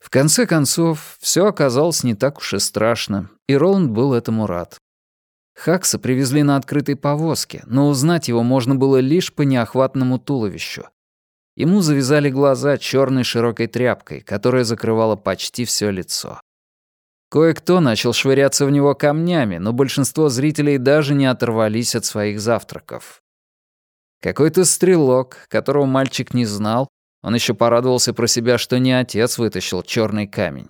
В конце концов, все оказалось не так уж и страшно, и Роланд был этому рад. Хакса привезли на открытой повозке, но узнать его можно было лишь по неохватному туловищу. Ему завязали глаза черной широкой тряпкой, которая закрывала почти все лицо. Кое-кто начал швыряться в него камнями, но большинство зрителей даже не оторвались от своих завтраков. Какой-то стрелок, которого мальчик не знал, он еще порадовался про себя, что не отец вытащил черный камень.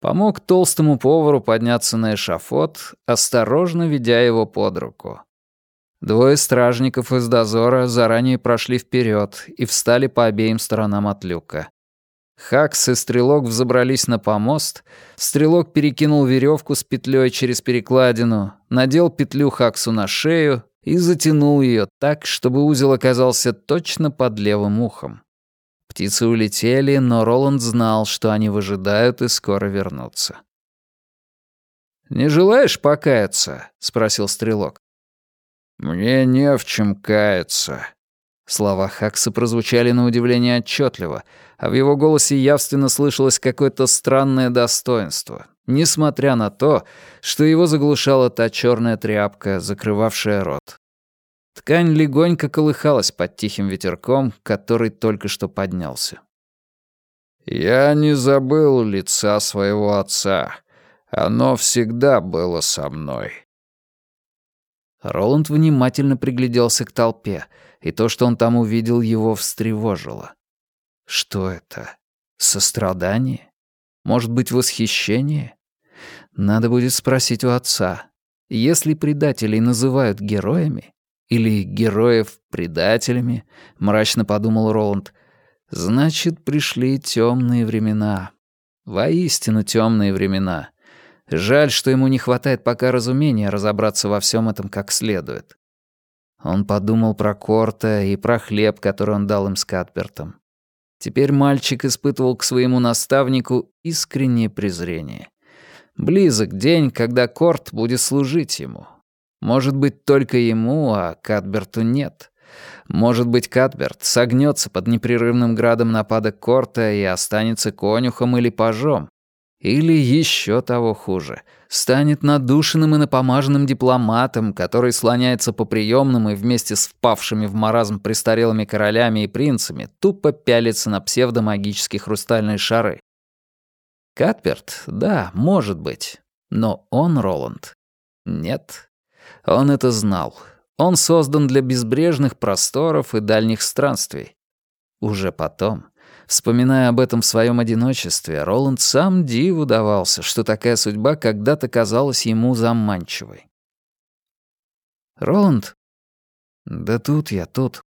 Помог толстому повару подняться на эшафот, осторожно ведя его под руку. Двое стражников из дозора заранее прошли вперед и встали по обеим сторонам от люка. Хакс и Стрелок взобрались на помост, Стрелок перекинул веревку с петлей через перекладину, надел петлю Хаксу на шею и затянул ее так, чтобы узел оказался точно под левым ухом. Птицы улетели, но Роланд знал, что они выжидают и скоро вернутся. «Не желаешь покаяться?» — спросил Стрелок. «Мне не в чем каяться». Слова Хакса прозвучали на удивление отчетливо, а в его голосе явственно слышалось какое-то странное достоинство, несмотря на то, что его заглушала та черная тряпка, закрывавшая рот. Ткань легонько колыхалась под тихим ветерком, который только что поднялся. «Я не забыл лица своего отца. Оно всегда было со мной». Роланд внимательно пригляделся к толпе, и то, что он там увидел, его встревожило. Что это? Сострадание? Может быть, восхищение? Надо будет спросить у отца. Если предателей называют героями, или героев предателями, мрачно подумал Роланд. Значит, пришли темные времена. Воистину темные времена. Жаль, что ему не хватает пока разумения разобраться во всем этом как следует. Он подумал про Корта и про хлеб, который он дал им с Катбертом. Теперь мальчик испытывал к своему наставнику искреннее презрение. Близок день, когда Корт будет служить ему, может быть, только ему, а Катберту нет. Может быть, Катберт согнется под непрерывным градом нападок Корта и останется конюхом или пажом. Или еще того хуже, станет надушенным и напомаженным дипломатом, который слоняется по приемным и вместе с впавшими в маразм престарелыми королями и принцами тупо пялится на псевдомагические хрустальные шары. Катберт, да, может быть, но он, Роланд, нет. Он это знал. Он создан для безбрежных просторов и дальних странствий. Уже потом, вспоминая об этом в своем одиночестве, Роланд сам диву давался, что такая судьба когда-то казалась ему заманчивой. «Роланд?» «Да тут я, тут».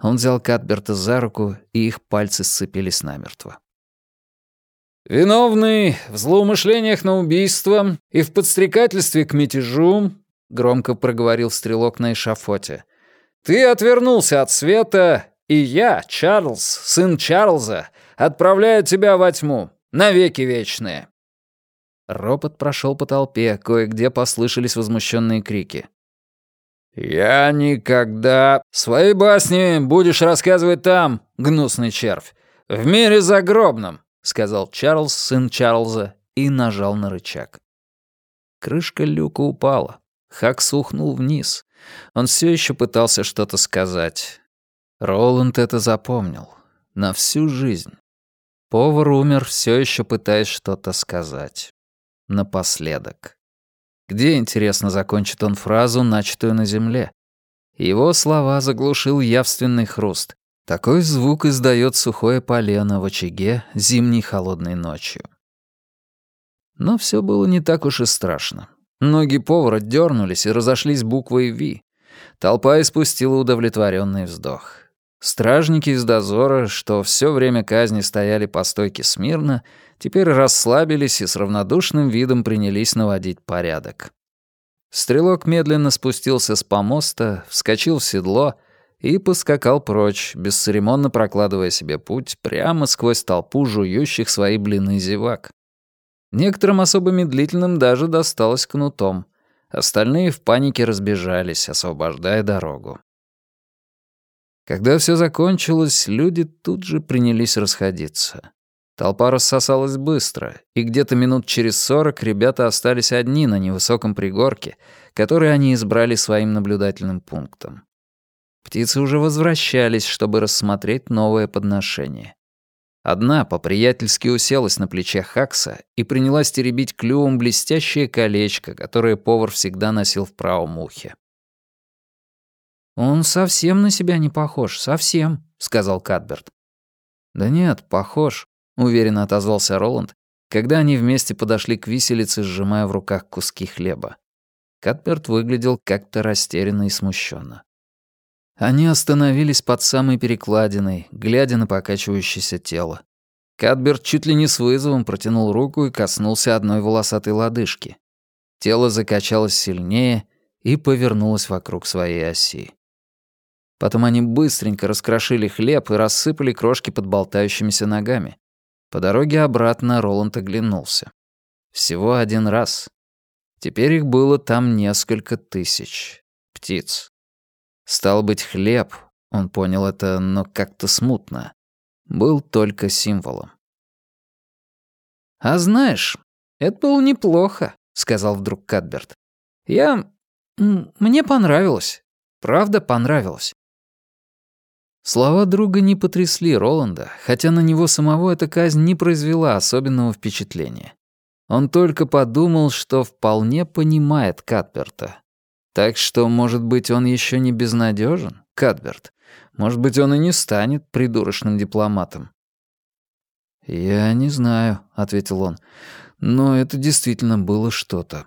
Он взял Катберта за руку, и их пальцы сцепились намертво. «Виновный в злоумышлениях на убийство и в подстрекательстве к мятежу — громко проговорил стрелок на эшафоте. «Ты отвернулся от света, и я, Чарльз, сын Чарльза, отправляю тебя во тьму, навеки вечные». Ропот прошел по толпе, кое-где послышались возмущенные крики. «Я никогда...» «Свои басни будешь рассказывать там, гнусный червь, в мире загробном», — сказал Чарльз, сын Чарльза, и нажал на рычаг. Крышка люка упала. Хакс ухнул вниз. Он все еще пытался что-то сказать. Роланд это запомнил. На всю жизнь. Повар умер, все еще пытаясь что-то сказать. Напоследок. Где, интересно, закончит он фразу, начатую на земле? Его слова заглушил явственный хруст. Такой звук издает сухое полено в очаге зимней холодной ночью. Но все было не так уж и страшно. Ноги повара дернулись и разошлись буквой «Ви». Толпа испустила удовлетворенный вздох. Стражники из дозора, что все время казни стояли по стойке смирно, теперь расслабились и с равнодушным видом принялись наводить порядок. Стрелок медленно спустился с помоста, вскочил в седло и поскакал прочь, бесцеремонно прокладывая себе путь прямо сквозь толпу жующих свои блины зевак. Некоторым особо медлительным даже досталось кнутом. Остальные в панике разбежались, освобождая дорогу. Когда все закончилось, люди тут же принялись расходиться. Толпа рассосалась быстро, и где-то минут через сорок ребята остались одни на невысоком пригорке, который они избрали своим наблюдательным пунктом. Птицы уже возвращались, чтобы рассмотреть новое подношение. Одна по-приятельски уселась на плече Хакса и принялась теребить клювом блестящее колечко, которое повар всегда носил в правом ухе. «Он совсем на себя не похож, совсем», — сказал Кадберт. «Да нет, похож уверенно отозвался Роланд, когда они вместе подошли к виселице, сжимая в руках куски хлеба. Катперт выглядел как-то растерянно и смущенно. Они остановились под самой перекладиной, глядя на покачивающееся тело. Катберт чуть ли не с вызовом протянул руку и коснулся одной волосатой лодыжки. Тело закачалось сильнее и повернулось вокруг своей оси. Потом они быстренько раскрошили хлеб и рассыпали крошки под болтающимися ногами. По дороге обратно Роланд оглянулся. Всего один раз. Теперь их было там несколько тысяч. Птиц. Стал быть, хлеб, он понял это, но как-то смутно, был только символом. «А знаешь, это было неплохо», — сказал вдруг Кадберт. «Я... мне понравилось. Правда понравилось. Слова друга не потрясли Роланда, хотя на него самого эта казнь не произвела особенного впечатления. Он только подумал, что вполне понимает Катберта. Так что, может быть, он еще не безнадежен, Катберт? Может быть, он и не станет придурочным дипломатом? «Я не знаю», — ответил он, — «но это действительно было что-то».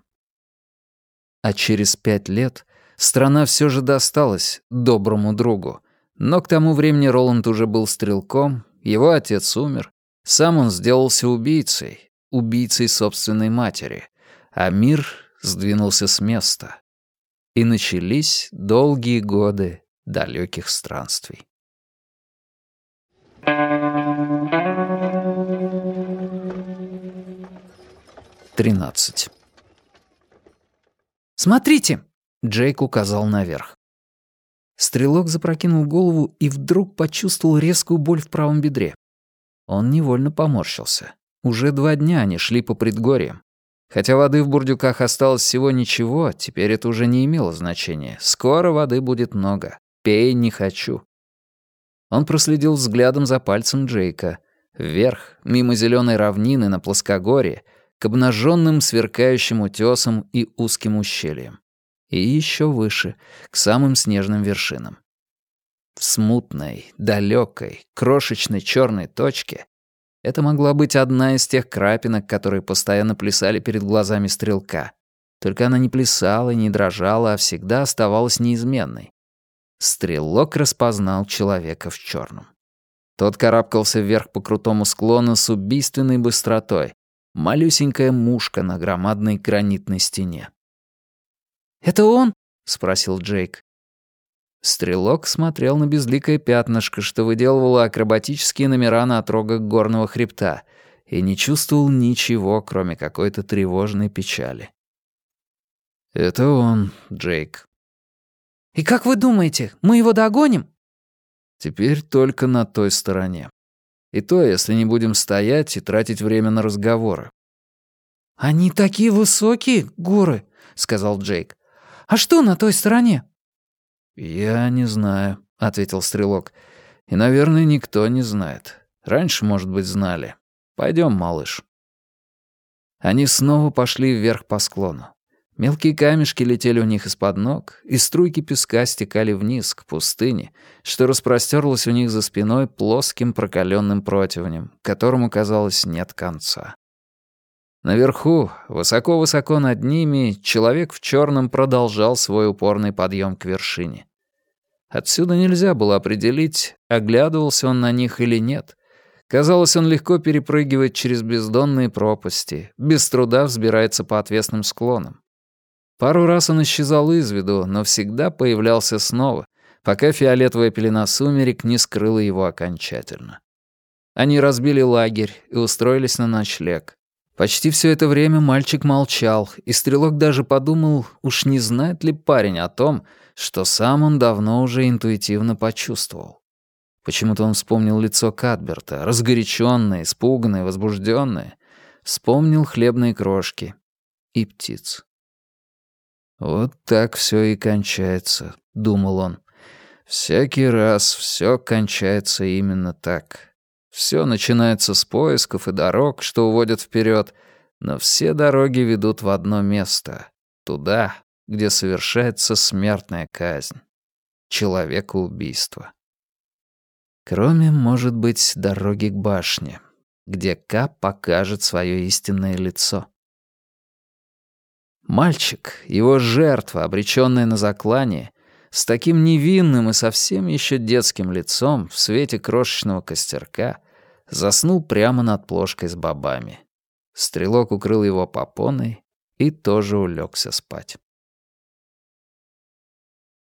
А через пять лет страна все же досталась доброму другу, но к тому времени Роланд уже был стрелком, его отец умер, сам он сделался убийцей, убийцей собственной матери, а мир сдвинулся с места. И начались долгие годы далеких странствий. Тринадцать. «Смотрите!» — Джейк указал наверх. Стрелок запрокинул голову и вдруг почувствовал резкую боль в правом бедре. Он невольно поморщился. Уже два дня они шли по предгорьям. Хотя воды в бурдюках осталось всего ничего, теперь это уже не имело значения. Скоро воды будет много. Пей не хочу. Он проследил взглядом за пальцем Джейка. Вверх, мимо зеленой равнины на плоскогорье, к обнаженным сверкающим утесам и узким ущельям и еще выше, к самым снежным вершинам. В смутной, далекой, крошечной черной точке это могла быть одна из тех крапинок, которые постоянно плясали перед глазами стрелка. Только она не плясала и не дрожала, а всегда оставалась неизменной. Стрелок распознал человека в черном. Тот карабкался вверх по крутому склону с убийственной быстротой. Малюсенькая мушка на громадной гранитной стене. «Это он?» — спросил Джейк. Стрелок смотрел на безликое пятнышко, что выделывало акробатические номера на отрогах горного хребта, и не чувствовал ничего, кроме какой-то тревожной печали. «Это он, Джейк». «И как вы думаете, мы его догоним?» «Теперь только на той стороне. И то, если не будем стоять и тратить время на разговоры». «Они такие высокие, горы», — сказал Джейк. А что на той стороне?» «Я не знаю», — ответил Стрелок. «И, наверное, никто не знает. Раньше, может быть, знали. Пойдем, малыш». Они снова пошли вверх по склону. Мелкие камешки летели у них из-под ног, и струйки песка стекали вниз, к пустыне, что распростерлось у них за спиной плоским прокаленным противнем, которому, казалось, нет конца. Наверху, высоко-высоко над ними, человек в черном продолжал свой упорный подъем к вершине. Отсюда нельзя было определить, оглядывался он на них или нет. Казалось, он легко перепрыгивает через бездонные пропасти, без труда взбирается по отвесным склонам. Пару раз он исчезал из виду, но всегда появлялся снова, пока фиолетовая пелена сумерек не скрыла его окончательно. Они разбили лагерь и устроились на ночлег. Почти все это время мальчик молчал, и стрелок даже подумал, уж не знает ли парень о том, что сам он давно уже интуитивно почувствовал. Почему-то он вспомнил лицо Кадберта, разгоряченное, испуганное, возбужденное. Вспомнил хлебные крошки и птиц. «Вот так все и кончается», — думал он. «Всякий раз все кончается именно так. Все начинается с поисков и дорог, что уводят вперед, но все дороги ведут в одно место — туда, где совершается смертная казнь. Человекоубийство. Кроме, может быть, дороги к башне, где К покажет свое истинное лицо. Мальчик, его жертва, обреченная на заклание, с таким невинным и совсем еще детским лицом в свете крошечного костерка, заснул прямо над плошкой с бобами. Стрелок укрыл его попоной и тоже улегся спать.